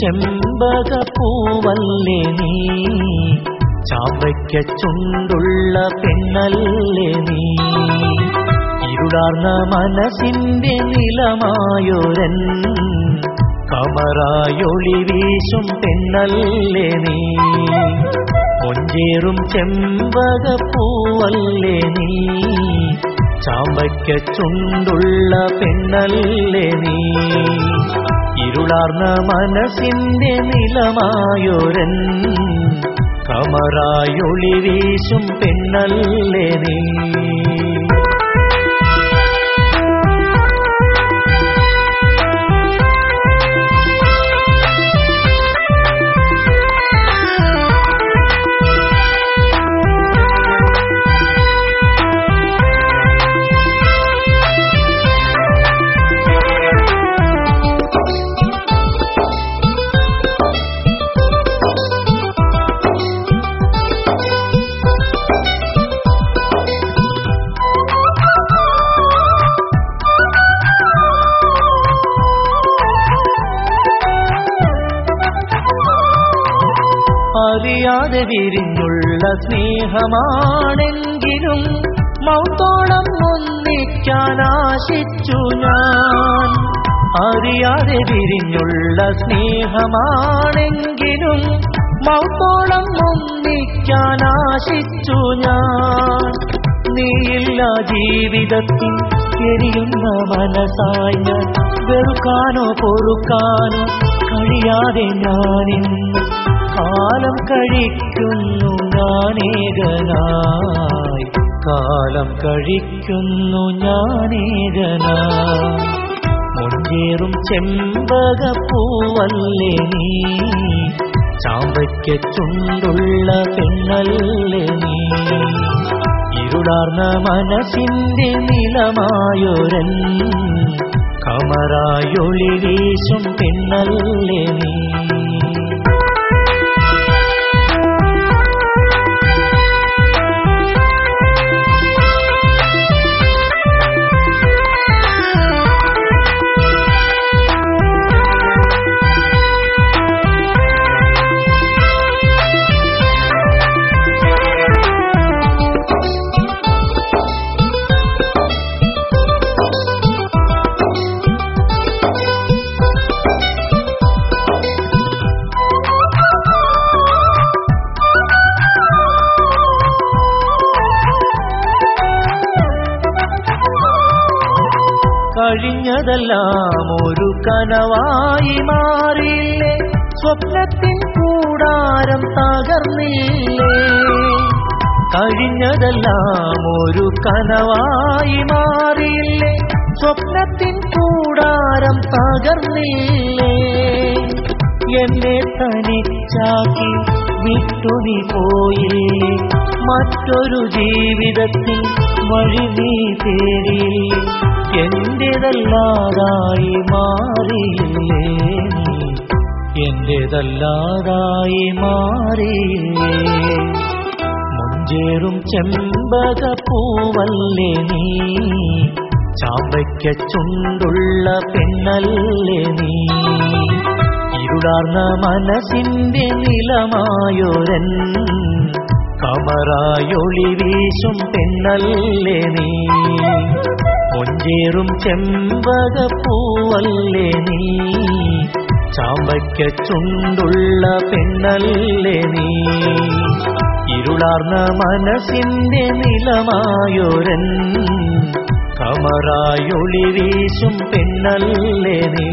ചെമ്പകപ്പൂവല്ലേ നീ ചാമ്പയ്ക്ക ചുണ്ടുള്ള പെണ്ണല്ലേ നീ ഇരുളാർന്ന മനസ്സിന്റെ നിലമായൊരൻ കമറായൊളി വീശും പെണ്ണല്ലേ നീ കൊഞ്ചേറും ചെമ്പകപ്പൂവല്ലേ നീ ചാമ്പയ്ക്ക ചുണ്ടുള്ള പെണ്ണല്ലേ നീ ഇരുളാർന്ന മനസ്സിന്റെ നിലമായൊരൻ കമറായൊളി വീശും പെണ്ണല്ലേ നീ? അറിയാതെ വിരിഞ്ഞുള്ള സ്നേഹമാണെങ്കിലും മൗത്തോളം ഒന്നിക്കാൻ ആശിച്ചു ഞാൻ. അറിയാതെ വിരിഞ്ഞുള്ള സ്നേഹമാണെങ്കിലും മൗത്തോളം ഒന്നിക്കാൻ ആശിച്ചു ഞാൻ. നീയില്ല ജീവിതത്തിൽ എരിയുന്ന മനസ്സായ ഞാൻ വെറുക്കാനോ പൊറുക്കാനോ കഴിയാതെ ഞാനിൻ കാലം കഴിക്കുന്നു ഞാനേകനായി. കാലം കഴിക്കുന്നു ഞാനേകനായി. മുഞ്ചേറും ചെമ്പകപ്പൂവല്ലേ നീ? ചാമ്പയ്ക്ക് ചുണ്ടുള്ള പെണ്ണല്ലേ നീ? ഇരുളാർന്ന മനസ്സിന്റെ നിലമായൊരൻ കമറായൊളി വീശും പെണ്ണല്ലേ നീ കഴിഞ്ഞതെല്ലാം ഒരു കനവായി മാറിയില്ലേ? സ്വപ്നത്തിൻ കൂടാരം തകർന്നില്ലേ? കഴിഞ്ഞതെല്ലാം ഒരു കനവായി മാറിയില്ലേ? സ്വപ്നത്തിൻ കൂടാരം തകർന്നില്ലേ? എന്നെ തനിച്ചാക്കി വിട്ടു നീ പോയില്ലേ? മറ്റൊരു ജീവിതത്തിൽ വഴി നീ തേടിയില്ലേ? എന്റേതല്ലാതായി മാറിയില്ലേ എന്റേതല്ലാതായി മാറിയില്ലേ മുഞ്ചേറും ചെമ്പകപ്പൂവല്ലേ നീ? ചാമ്പയ്ക്ക ചുണ്ടുള്ള പെണ്ണല്ലേ നീ? ഇരുളാർന്ന മനസ്സിന്റെ നിലമായൊരൻ കമറായൊളി വീശും പെണ്ണല്ലേ നീ? മുഞ്ചേറും ചെമ്പകപ്പൂവല്ലേ നീ? ചാമ്പയ്ക്ക ചുണ്ടുള്ള പെണ്ണല്ലേ നീ? ഇരുളാർന്ന മനസ്സിന്റെ നിലമായൊരൻ കമറായൊളി വീശും പെണ്ണല്ലേ നീ?